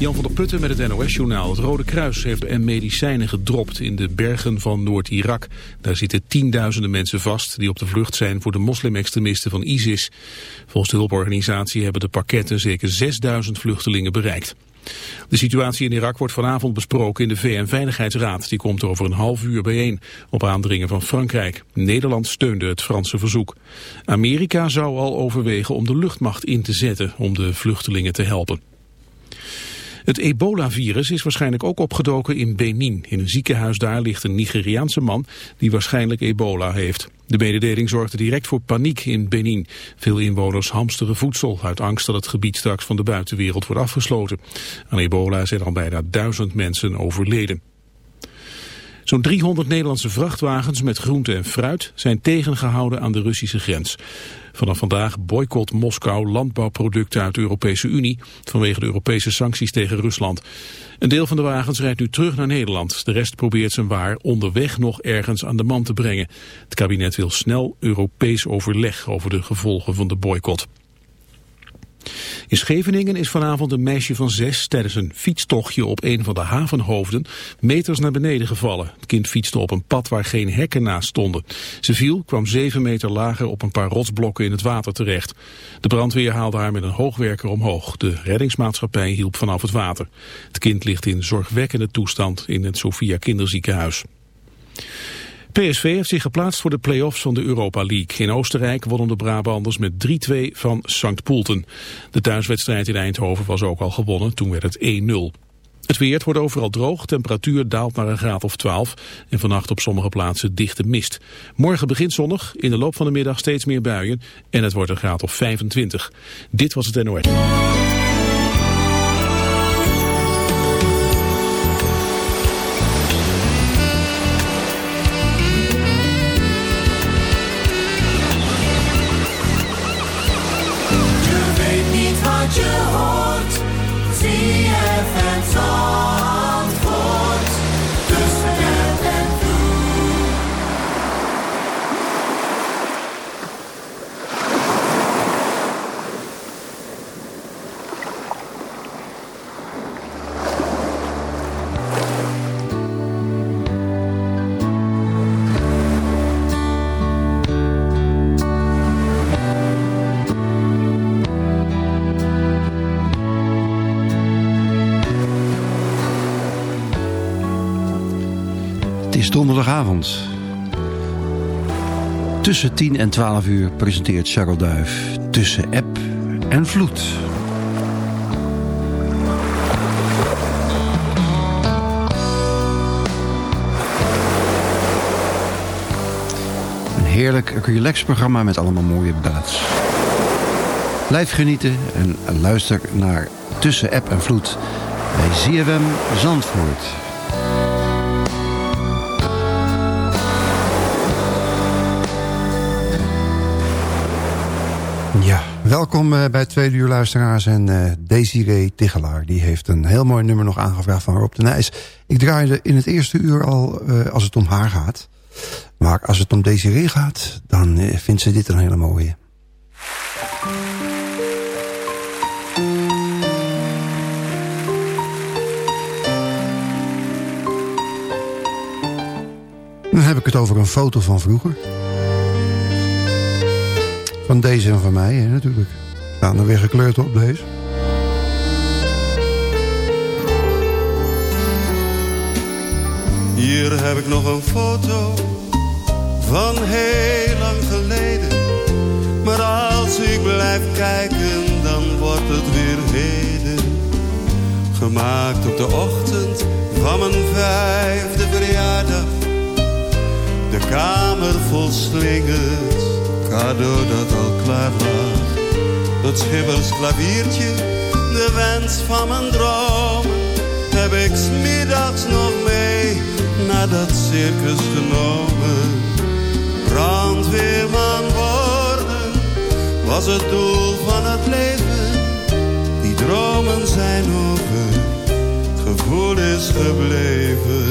Jan van der Putten met het NOS-journaal. Het Rode Kruis heeft M medicijnen gedropt in de bergen van Noord-Irak. Daar zitten tienduizenden mensen vast die op de vlucht zijn voor de moslimextremisten van ISIS. Volgens de hulporganisatie hebben de pakketten zeker 6000 vluchtelingen bereikt. De situatie in Irak wordt vanavond besproken in de VN-veiligheidsraad. Die komt over een half uur bijeen, op aandringen van Frankrijk. Nederland steunde het Franse verzoek. Amerika zou al overwegen om de luchtmacht in te zetten om de vluchtelingen te helpen. Het ebola-virus is waarschijnlijk ook opgedoken in Benin. In een ziekenhuis daar ligt een Nigeriaanse man die waarschijnlijk ebola heeft. De mededeling zorgde direct voor paniek in Benin. Veel inwoners hamsteren voedsel uit angst dat het gebied straks van de buitenwereld wordt afgesloten. Aan ebola zijn al bijna duizend mensen overleden. Zo'n 300 Nederlandse vrachtwagens met groente en fruit zijn tegengehouden aan de Russische grens. Vanaf vandaag boycott Moskou landbouwproducten uit de Europese Unie vanwege de Europese sancties tegen Rusland. Een deel van de wagens rijdt nu terug naar Nederland. De rest probeert zijn waar onderweg nog ergens aan de man te brengen. Het kabinet wil snel Europees overleg over de gevolgen van de boycott. In Scheveningen is vanavond een meisje van zes tijdens een fietstochtje op een van de havenhoofden meters naar beneden gevallen. Het kind fietste op een pad waar geen hekken naast stonden. Ze viel, kwam zeven meter lager op een paar rotsblokken in het water terecht. De brandweer haalde haar met een hoogwerker omhoog. De reddingsmaatschappij hielp vanaf het water. Het kind ligt in zorgwekkende toestand in het Sofia Kinderziekenhuis. PSV heeft zich geplaatst voor de play-offs van de Europa League. In Oostenrijk wonnen de Brabanders met 3-2 van St. Poelten. De thuiswedstrijd in Eindhoven was ook al gewonnen, toen werd het 1-0. Het weer wordt overal droog, temperatuur daalt naar een graad of 12 en vannacht op sommige plaatsen dichte mist. Morgen begint zonnig, in de loop van de middag steeds meer buien en het wordt een graad of 25. Dit was het NOS. Tussen 10 en 12 uur presenteert Charles Duif Tussen App en Vloed. Een heerlijk relax-programma met allemaal mooie ballads. Blijf genieten en luister naar Tussen App en Vloed bij ZFM Zandvoort. Ja, welkom uh, bij Tweede Uur Luisteraars en uh, Desiree Tigelaar. Die heeft een heel mooi nummer nog aangevraagd van Rob de Nijs. Ik draaide in het eerste uur al uh, als het om haar gaat. Maar als het om Desiree gaat, dan vindt ze dit een hele mooie. Dan heb ik het over een foto van vroeger. Van deze en van mij, hè, natuurlijk. Nou, dan weer gekleurd op deze. Hier heb ik nog een foto van heel lang geleden. Maar als ik blijf kijken, dan wordt het weer heden. Gemaakt op de ochtend van mijn vijfde verjaardag. De kamer vol slingers cadeau dat al klaar lag. Het schippers klaviertje, de wens van mijn droom. Heb ik smiddags nog mee naar dat circus genomen. Brandweerman worden was het doel van het leven. Die dromen zijn over, gevoel is gebleven.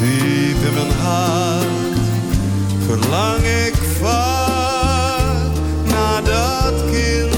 Diep in mijn hart verlang ik vaak naar dat kind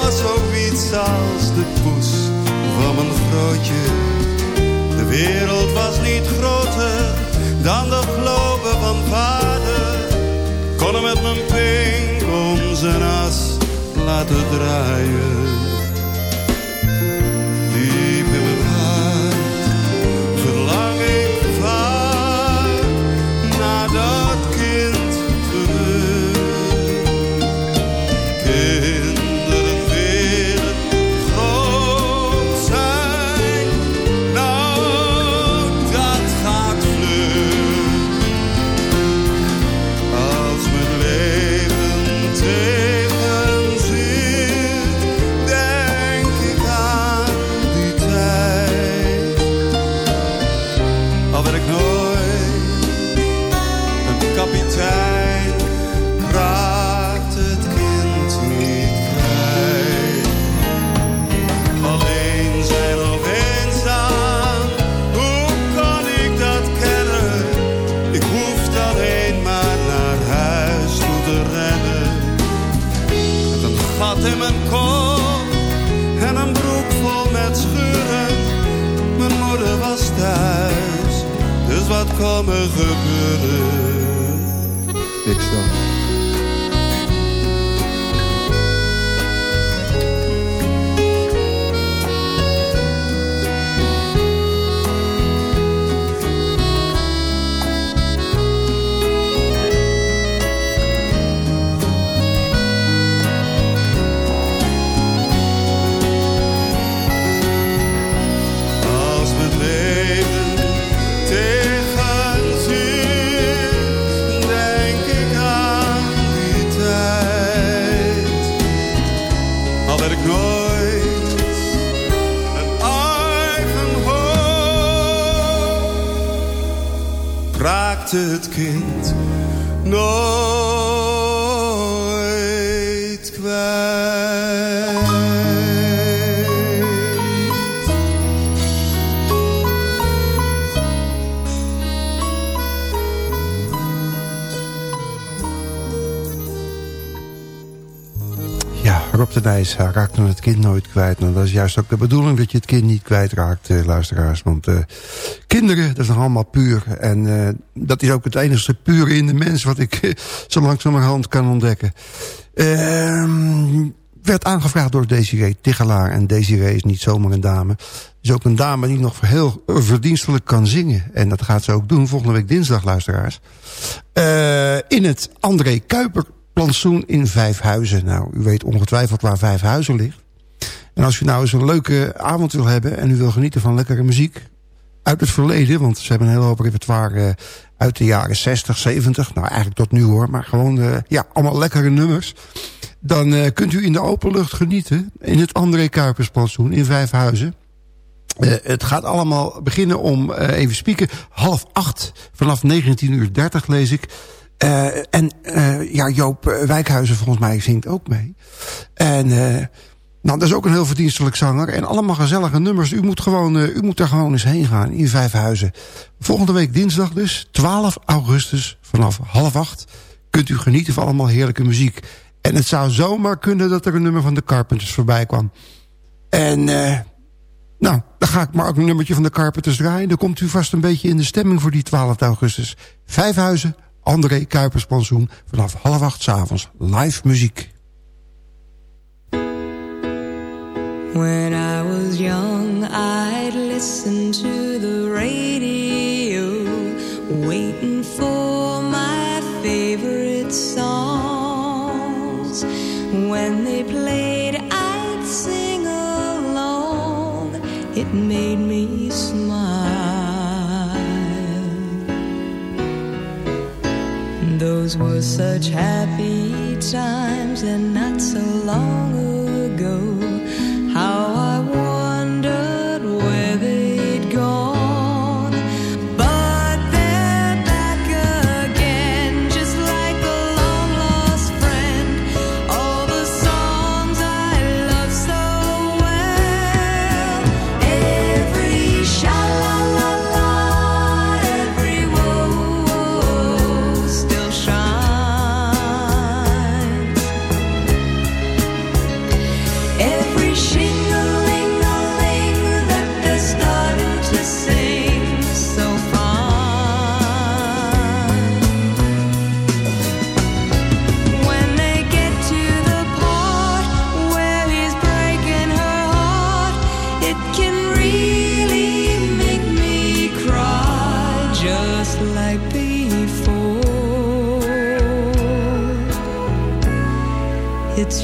was zoiets als de poes van mijn grootje. De wereld was niet groter dan de globe van vader. Kon met mijn pink om zijn as laten draaien. Komen gebeuren. Ik dan. Nijs raakte het kind nooit kwijt. Nou, dat is juist ook de bedoeling dat je het kind niet kwijtraakt, eh, luisteraars. Want uh, kinderen, dat is nog allemaal puur. En uh, dat is ook het enige pure in de mens wat ik uh, zo langzamerhand kan ontdekken. Uh, werd aangevraagd door Desiree Tigelaar. En Desiree is niet zomaar een dame. Is ook een dame die nog heel verdienstelijk kan zingen. En dat gaat ze ook doen volgende week dinsdag, luisteraars. Uh, in het André Kuiper plantsoen in Vijfhuizen. Nou, u weet ongetwijfeld waar Vijfhuizen ligt. En als u nou eens een leuke avond wil hebben... en u wil genieten van lekkere muziek uit het verleden. Want ze hebben een hele hoop repertoire uh, uit de jaren 60, 70. Nou, eigenlijk tot nu hoor. Maar gewoon, uh, ja, allemaal lekkere nummers. Dan uh, kunt u in de open lucht genieten. In het André Kuipersplantsoen in Vijfhuizen. Uh, het gaat allemaal beginnen om, even spieken, half acht. Vanaf 19.30 uur 30 lees ik. Uh, en ja, Joop Wijkhuizen volgens mij zingt ook mee. En nou, dat is ook een heel verdienstelijk zanger. En allemaal gezellige nummers. U moet, gewoon, uh, u moet daar gewoon eens heen gaan in Vijfhuizen. Volgende week dinsdag dus, 12 augustus, vanaf half acht... kunt u genieten van allemaal heerlijke muziek. En het zou zomaar kunnen dat er een nummer van de Carpenters voorbij kwam. En uh, nou, dan ga ik maar ook een nummertje van de Carpenters draaien. Dan komt u vast een beetje in de stemming voor die 12 augustus. Vijfhuizen, André Kuiperspansoen, vanaf half acht s'avonds. Live muziek. When I was young, I'd listen to the radio, waiting for my favorite songs. When they played, I'd sing along. It made me smile. Those were such happy times and not so long ago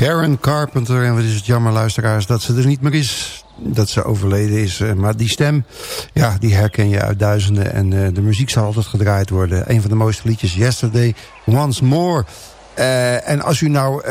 Karen Carpenter. En wat is het jammer, luisteraars, dat ze er niet meer is. Dat ze overleden is. Eh, maar die stem, ja, die herken je uit duizenden. En uh, de muziek zal altijd gedraaid worden. Een van de mooiste liedjes, Yesterday, Once More. Uh, en als u nou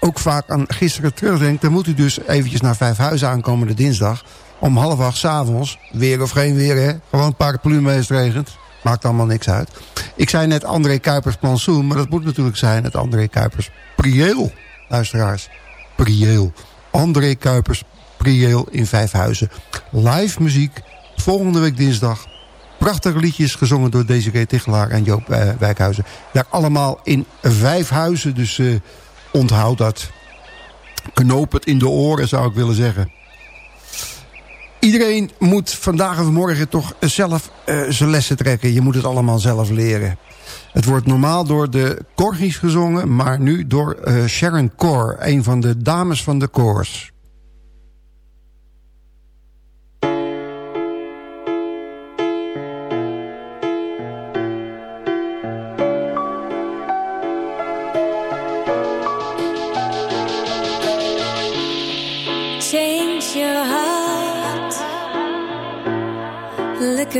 ook vaak aan gisteren terugdenkt... dan moet u dus eventjes naar Vijfhuizen aankomende dinsdag... om half acht s'avonds, weer of geen weer, hè? Gewoon paraplu meest regent. Maakt allemaal niks uit. Ik zei net André Kuipers plantsoen, maar dat moet natuurlijk zijn het André Kuipers prieel luisteraars. Prieel. André Kuipers, Prieel in Vijfhuizen. Live muziek, volgende week dinsdag. Prachtige liedjes gezongen door Desiree Tichelaar en Joop eh, Wijkhuizen. Daar allemaal in Vijfhuizen, dus eh, onthoud dat. Knoop het in de oren, zou ik willen zeggen. Iedereen moet vandaag of morgen toch zelf uh, zijn lessen trekken. Je moet het allemaal zelf leren. Het wordt normaal door de Corgis gezongen, maar nu door uh, Sharon Core, een van de dames van de koors. Change your heart Look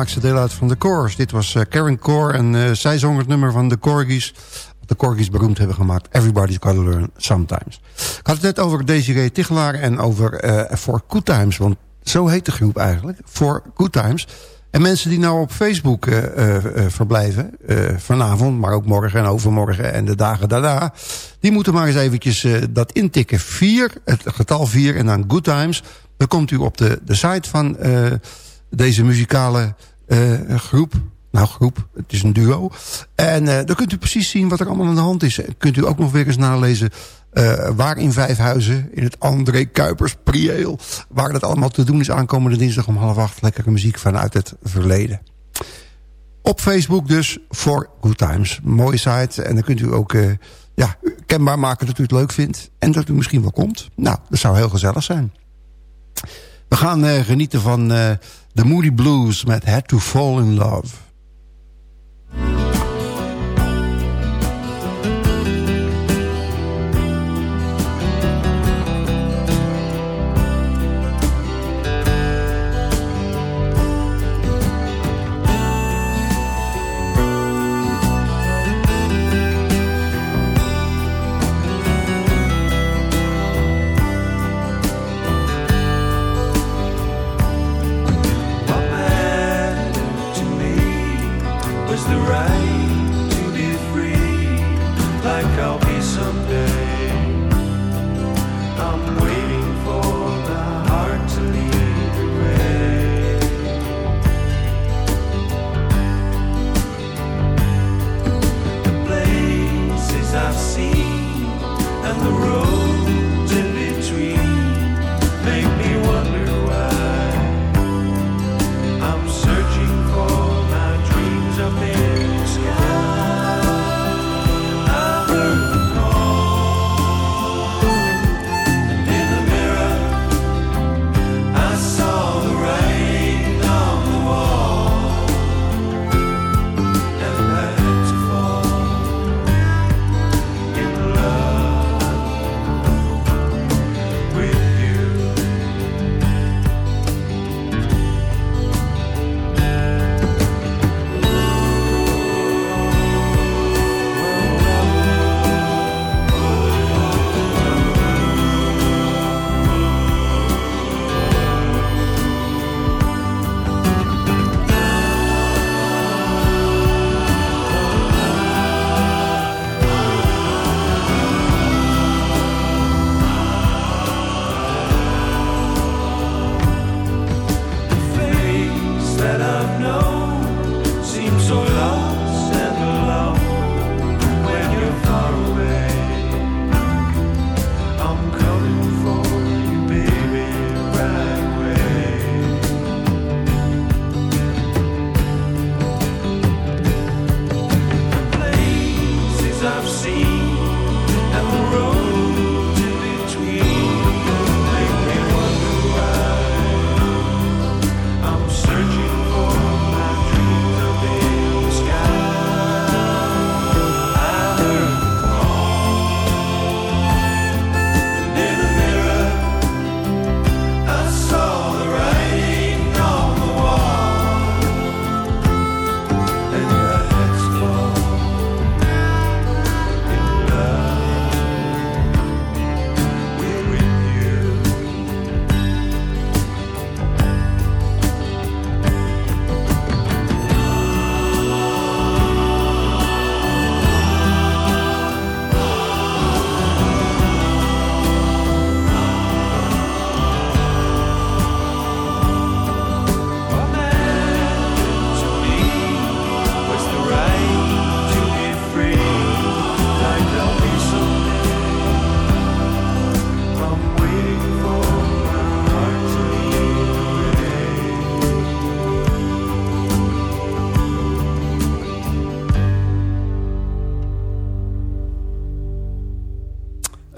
maakt ze deel uit van de Corrs. Dit was uh, Karen Core en uh, zij zong het nummer van de Corgis. De Corgis beroemd hebben gemaakt. Everybody's Gotta Learn Sometimes. Ik had het net over Desiree Tichelaar en over uh, For Good Times. Want zo heet de groep eigenlijk. For Good Times. En mensen die nou op Facebook verblijven, vanavond, maar ook morgen en overmorgen en de dagen daarna, die moeten maar eens eventjes dat intikken. 4, het getal 4 en dan Good Times. Dan komt u op de, de site van deze muzikale groep. Nou, groep, het is een duo. En dan kunt u precies zien wat er allemaal aan de hand is. Kunt u ook nog weer eens nalezen uh, waar in Vijfhuizen, in het André Kuipers Prieel... waar dat allemaal te doen is aankomende dinsdag om half acht... lekkere muziek vanuit het verleden. Op Facebook dus, voor Good Times. Mooie site. En dan kunt u ook uh, ja, kenbaar maken dat u het leuk vindt. En dat u misschien wel komt. Nou, dat zou heel gezellig zijn. We gaan uh, genieten van de Moody Blues met Had to Fall in Love.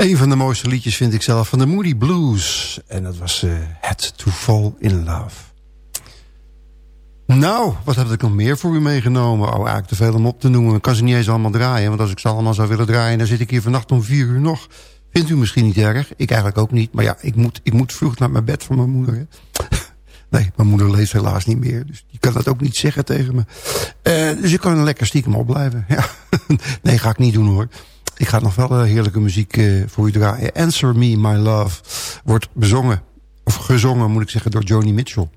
Een van de mooiste liedjes vind ik zelf van de Moody Blues. En dat was uh, to Fall in Love. Nou, wat heb ik nog meer voor u meegenomen? Oh, eigenlijk te veel om op te noemen. Ik kan ze niet eens allemaal draaien. Want als ik ze allemaal zou willen draaien... dan zit ik hier vannacht om vier uur nog. Vindt u misschien niet erg? Ik eigenlijk ook niet. Maar ja, ik moet, ik moet vroeg naar mijn bed van mijn moeder. Nee, mijn moeder leeft helaas niet meer. Dus die kan dat ook niet zeggen tegen me. Uh, dus ik kan lekker stiekem opblijven. Ja. nee, ga ik niet doen hoor. Ik ga nog wel uh, heerlijke muziek uh, voor u draaien. Answer Me, My Love wordt bezongen. Of gezongen moet ik zeggen door Joni Mitchell.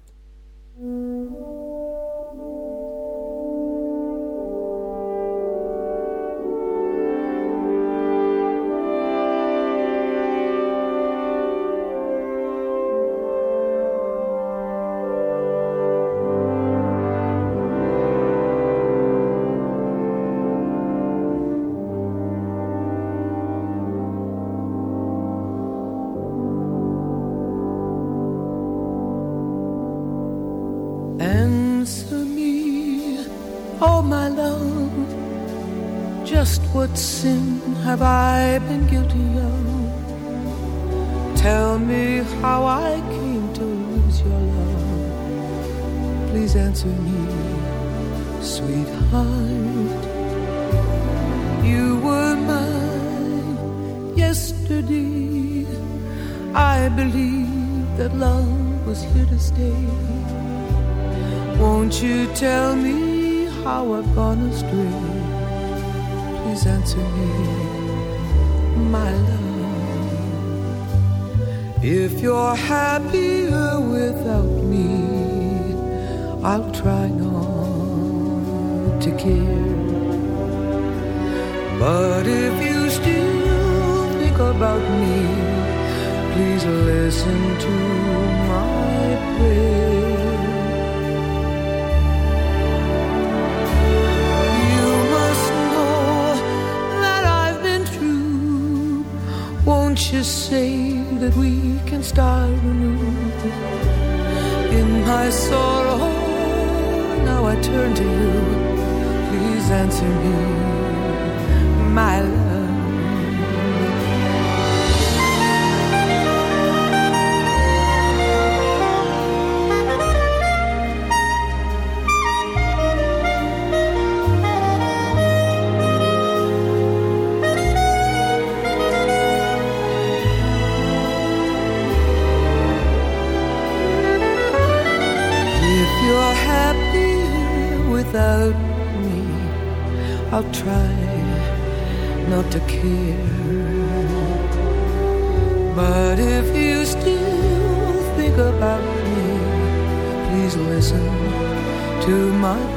My love. If you're happier without me, I'll try not to care. But if you still think about me, please listen to my prayer. Won't say that we can start anew? In my sorrow, now I turn to you. Please answer me, my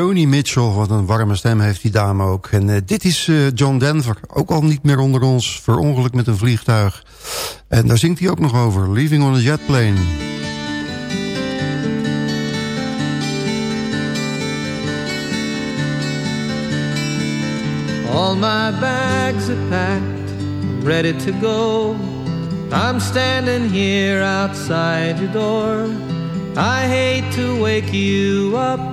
Joni Mitchell, wat een warme stem heeft die dame ook. En uh, dit is uh, John Denver, ook al niet meer onder ons, verongeluk met een vliegtuig. En daar zingt hij ook nog over, Leaving on a Jet Plane. All my bags are packed, ready to go. I'm standing here outside your door. I hate to wake you up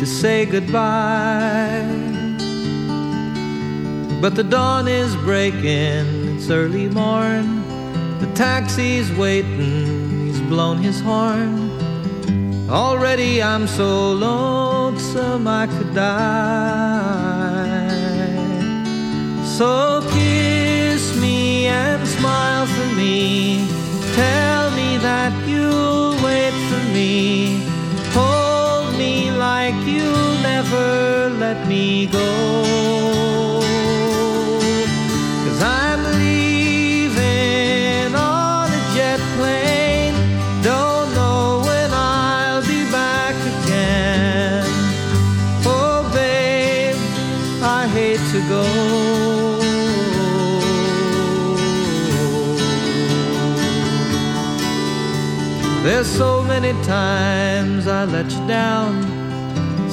to say goodbye. But the dawn is breaking, it's early morn. The taxi's waiting, he's blown his horn. Already I'm so lonesome I could die. So kiss me and smile for me. Tell me that you'll wait for me like you'll never let me go. Cause I'm leaving on a jet plane. Don't know when I'll be back again. Oh, babe, I hate to go. There's so many many times I let you down.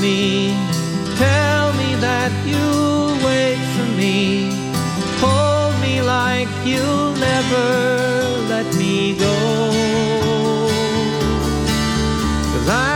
Me. Tell me that you'll wait for me. Hold me like you'll never let me go. Cause I'm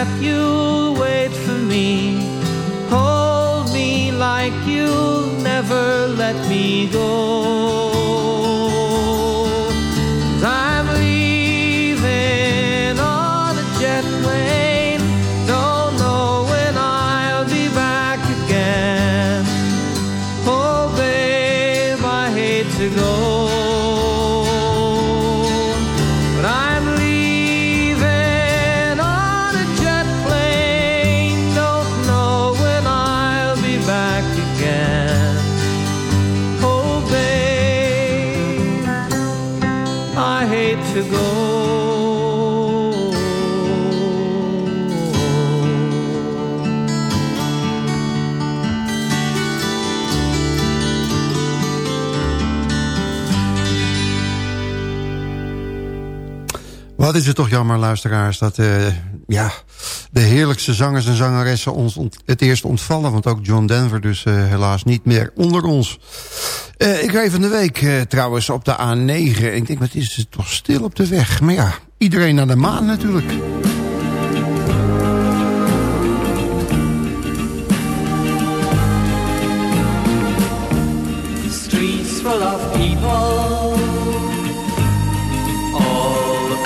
that you'll wait for me. Hold me like you'll never let me go. Wat is het toch jammer, luisteraars, dat eh, ja, de heerlijkste zangers en zangeressen ons het eerst ontvallen. Want ook John Denver dus eh, helaas niet meer onder ons. Eh, ik reed van de week trouwens op de A9. En ik denk, wat is het toch stil op de weg. Maar ja, iedereen naar de maan natuurlijk.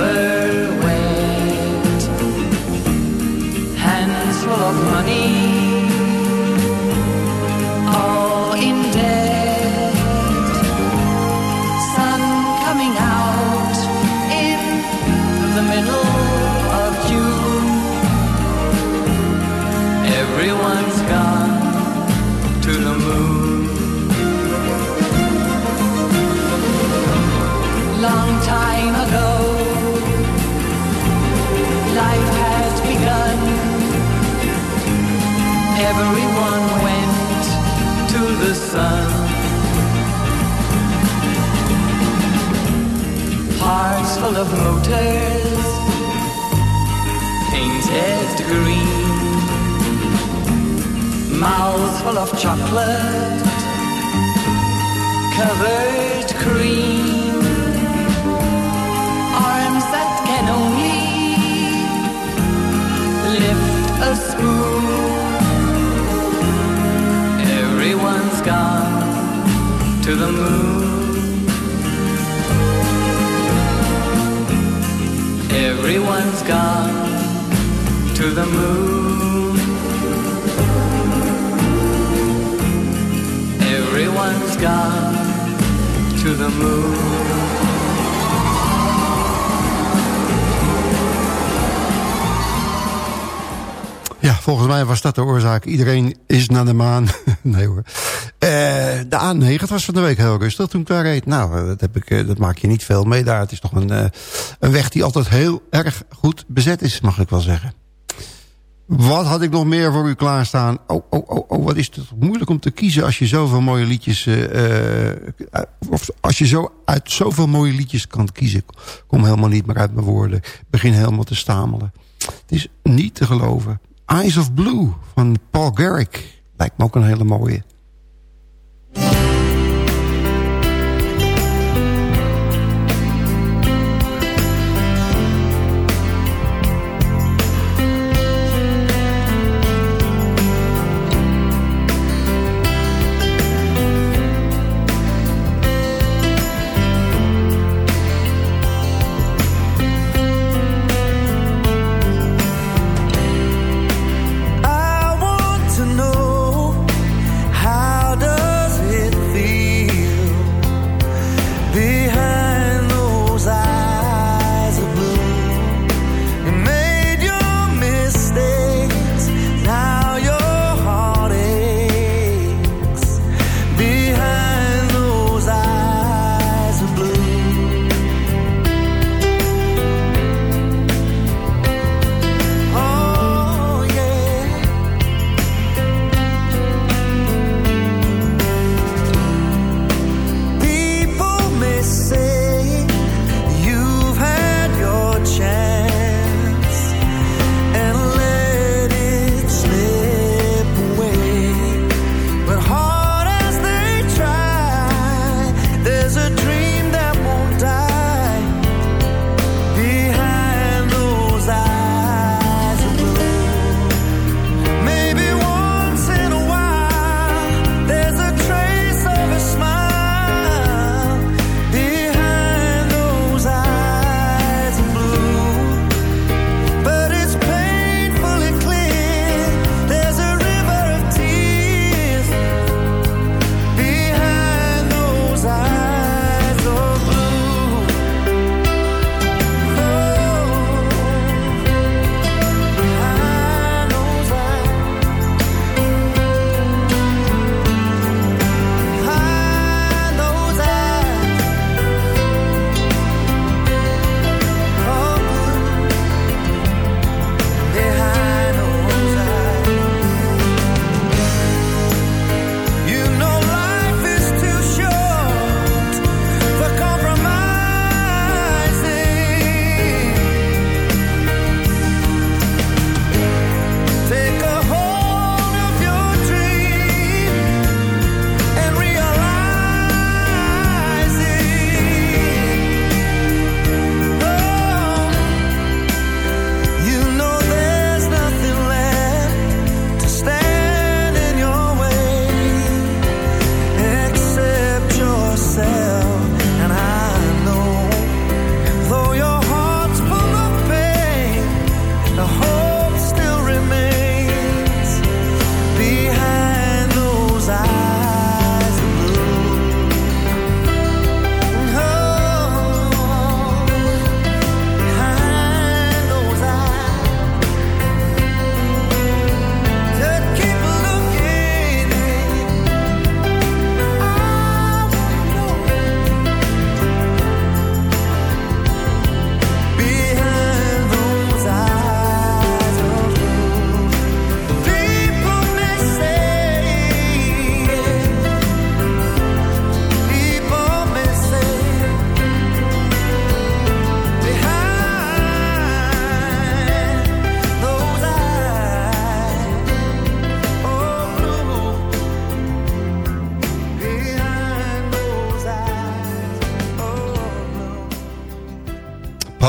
remember de oorzaak. Iedereen is naar de maan. nee hoor. Uh, de A9, het was van de week heel rustig toen ik daar reed. Nou, dat, heb ik, dat maak je niet veel mee daar. Het is toch een, een weg die altijd heel erg goed bezet is, mag ik wel zeggen. Wat had ik nog meer voor u klaarstaan? Oh, oh, oh, oh wat is het moeilijk om te kiezen als je zoveel mooie liedjes... Of als je zo uit zoveel mooie liedjes kan kiezen. Kom helemaal niet meer uit mijn woorden. Begin helemaal te stamelen. Het is niet te geloven. Eyes of Blue van Paul Garrick. Lijkt me ook een hele mooie.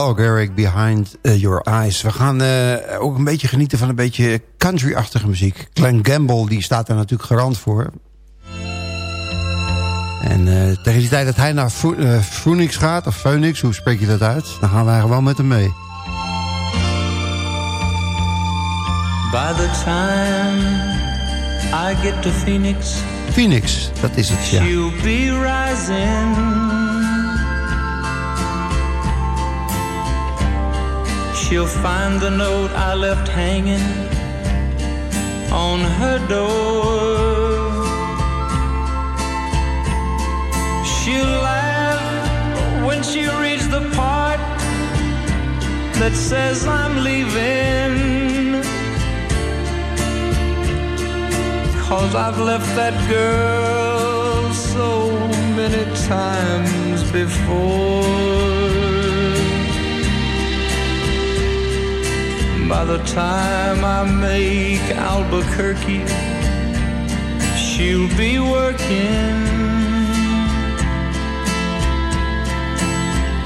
Garrick, Behind uh, Your Eyes. We gaan uh, ook een beetje genieten van een beetje country-achtige muziek. Glenn Gamble, die staat er natuurlijk garant voor. En uh, tegen die tijd dat hij naar Phoenix gaat, of Phoenix, hoe spreek je dat uit? Dan gaan wij gewoon met hem mee. By the time I get to Phoenix, Phoenix, dat is het, ja. she'll be rising. She'll find the note I left hanging on her door. She'll laugh when she reads the part that says I'm leaving. Cause I've left that girl so many times before. By the time I make Albuquerque, she'll be working.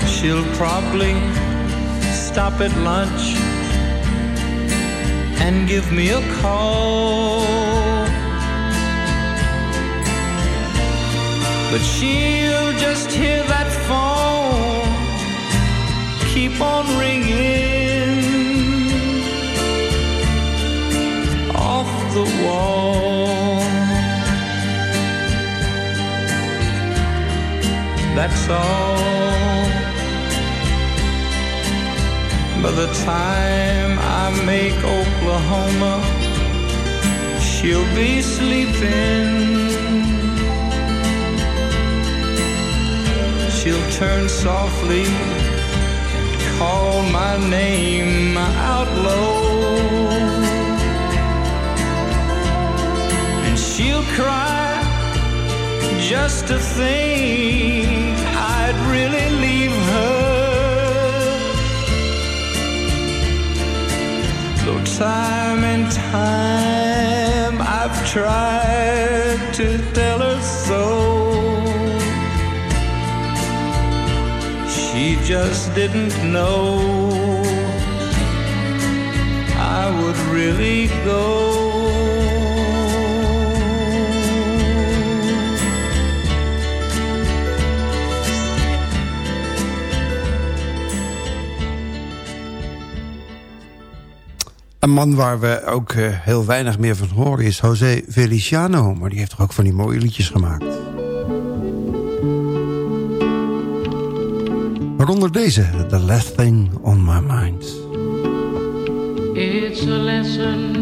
She'll probably stop at lunch and give me a call. But she'll just hear that phone keep on ringing the wall. That's all. By the time I make Oklahoma, she'll be sleeping. She'll turn softly and call my name out low. Cry just to think I'd really leave her. Though time and time I've tried to tell her so. She just didn't know I would really go. Man waar we ook uh, heel weinig meer van horen is José Feliciano. Maar die heeft toch ook van die mooie liedjes gemaakt. Waaronder deze, The Last Thing on My Mind. It's a lesson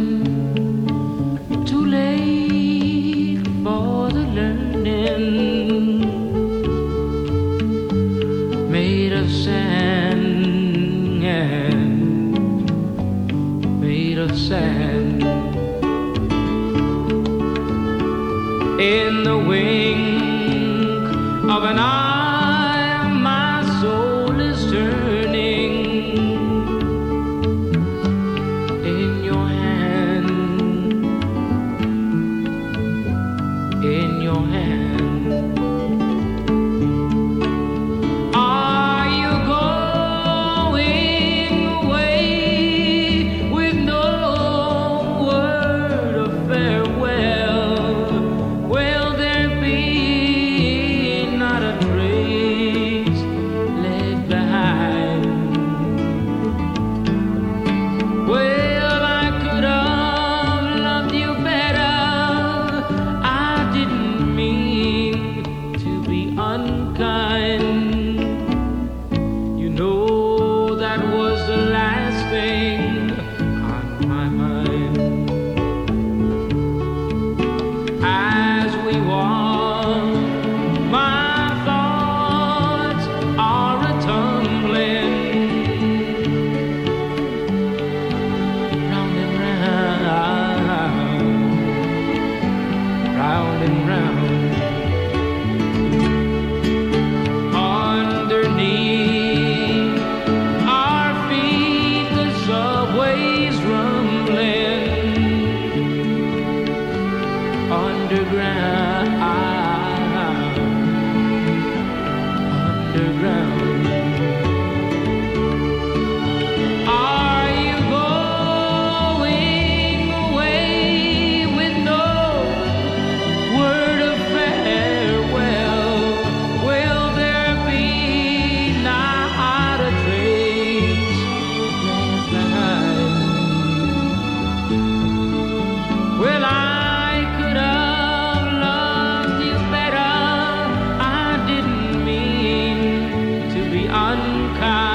come.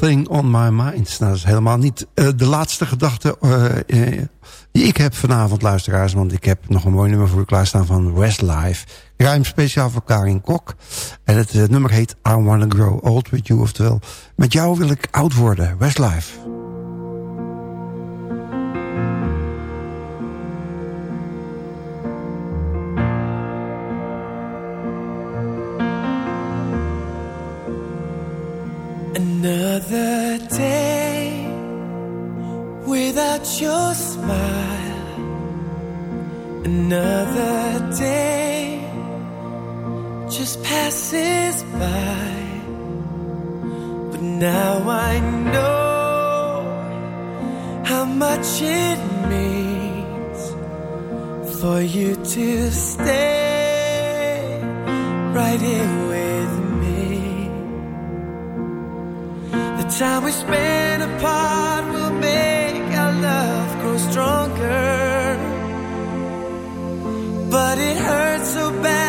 Thing on My Mind. Nou, dat is helemaal niet uh, de laatste gedachte uh, uh, die ik heb vanavond, luisteraars. Want ik heb nog een mooi nummer voor u klaarstaan van Westlife. Ruim speciaal voor Karin Kok. En het nummer heet I Wanna Grow Old With You. Oftewel, met jou wil ik oud worden. Westlife. but your smile. Another day just passes by. But now I know how much it means for you to stay right here with me. The time we spent apart love grows stronger, but it hurts so bad.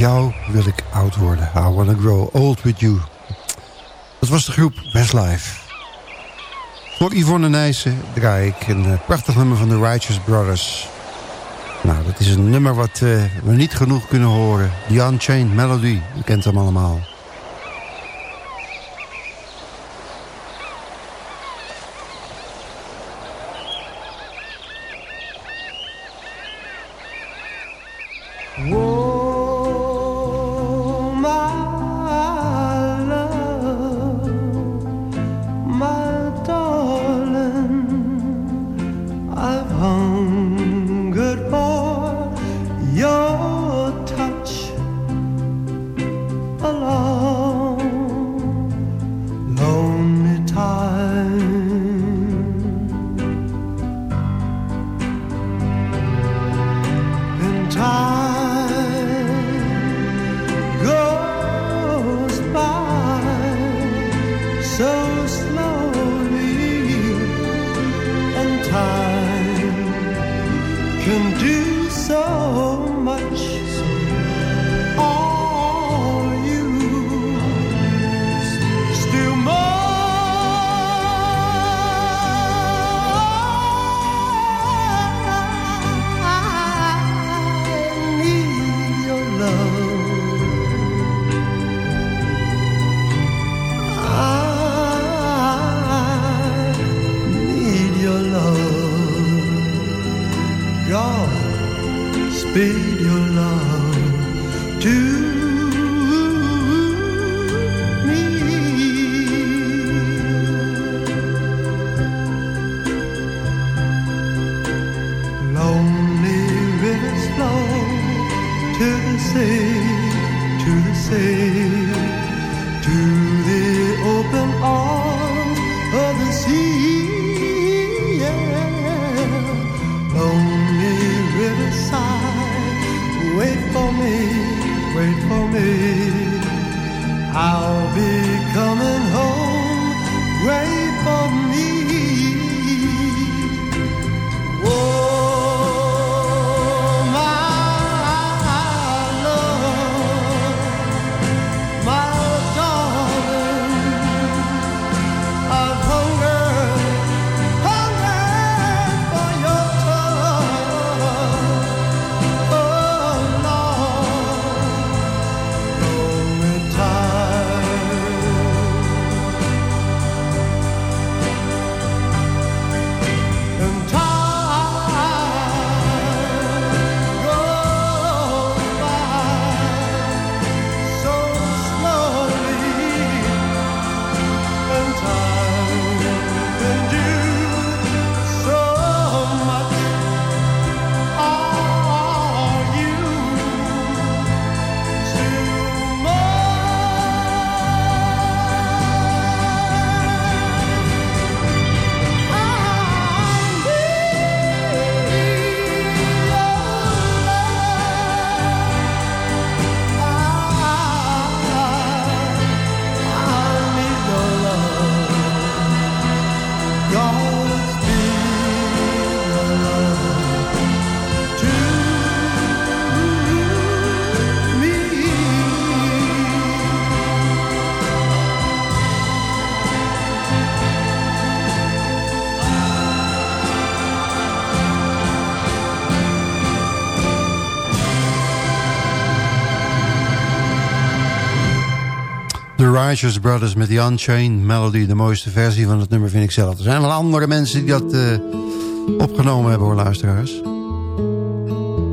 Jou wil ik oud worden. I wanna grow old with you. Dat was de groep Westlife. Voor Yvonne Nijssen draai ik een eh, prachtig nummer van de Righteous Brothers. Nou, dat is een nummer wat uh, we niet genoeg kunnen horen. The Unchained Melody, u kent hem allemaal. Righteous Brothers met The Unchained Melody. De mooiste versie van het nummer vind ik zelf. Er zijn wel andere mensen die dat eh, opgenomen hebben hoor, luisteraars.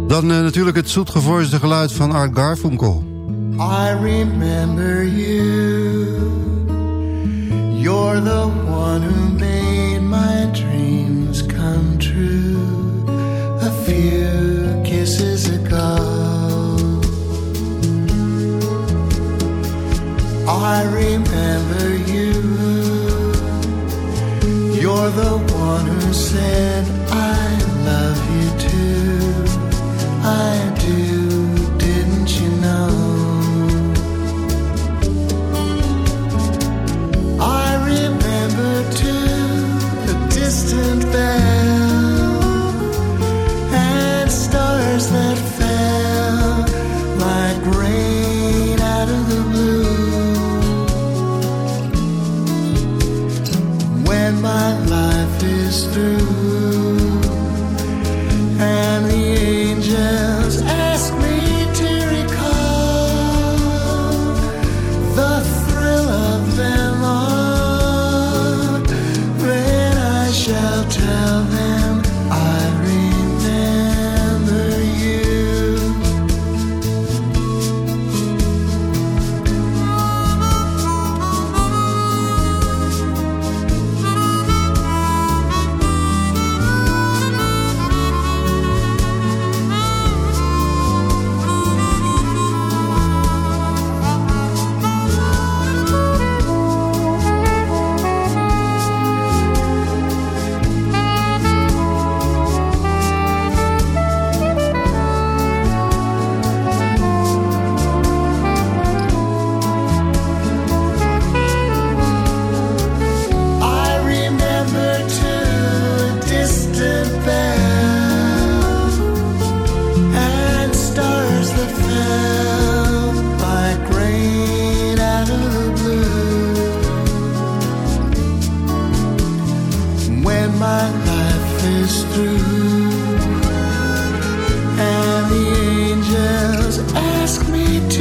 Dan eh, natuurlijk het zoetgevoiste geluid van Art Garfunkel. I remember you. You're the one who made my dreams come true. A few I remember you. You're the one who said, I love you too. I ask me to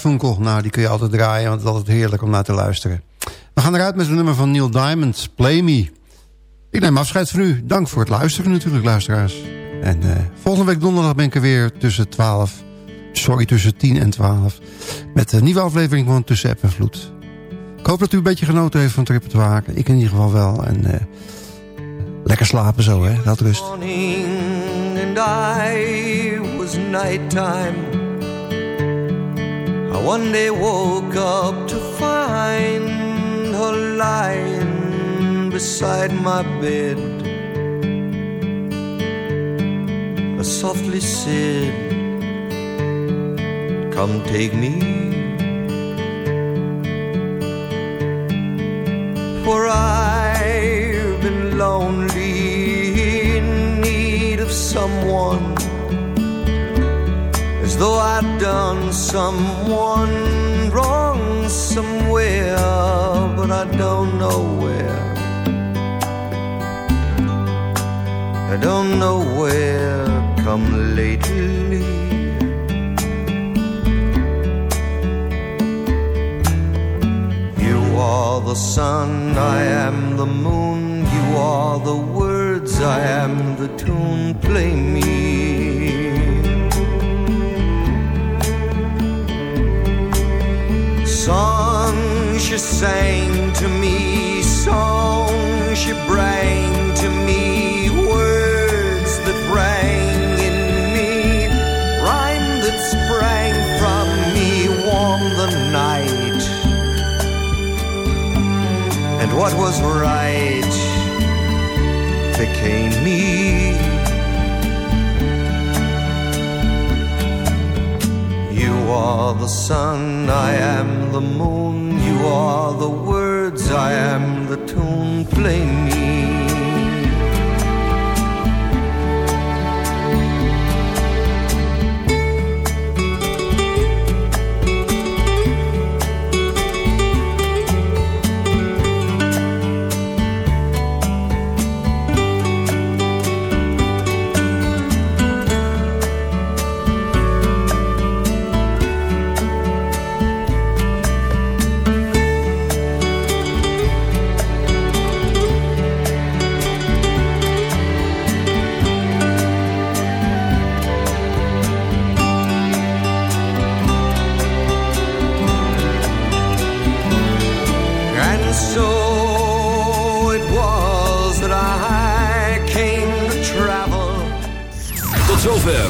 Garfunkel, nou die kun je altijd draaien, want het is altijd heerlijk om naar te luisteren. We gaan eruit met een nummer van Neil Diamond, Play Me. Ik neem afscheid van u. Dank voor het luisteren natuurlijk, luisteraars. En uh, volgende week donderdag ben ik er weer tussen 12, sorry, tussen 10 en 12. Met een nieuwe aflevering van Tussen App en Vloed. Ik hoop dat u een beetje genoten heeft van het repertoire. Ik in ieder geval wel. En uh, lekker slapen zo, hè. Dat rust. Morning and I was nighttime. One day woke up to find her lying beside my bed. I softly said, Come take me. For I've been lonely in need of someone though I'd done someone wrong somewhere, but I don't know where. I don't know where come lately. You are the sun, I am the moon. You are the words, I am the tune. Play me. Songs she sang to me, songs she bring to me, words that rang in me, rhyme that sprang from me, warm the night. And what was right became me. You are the sun, I am the moon. You are the words, I am the tune. Play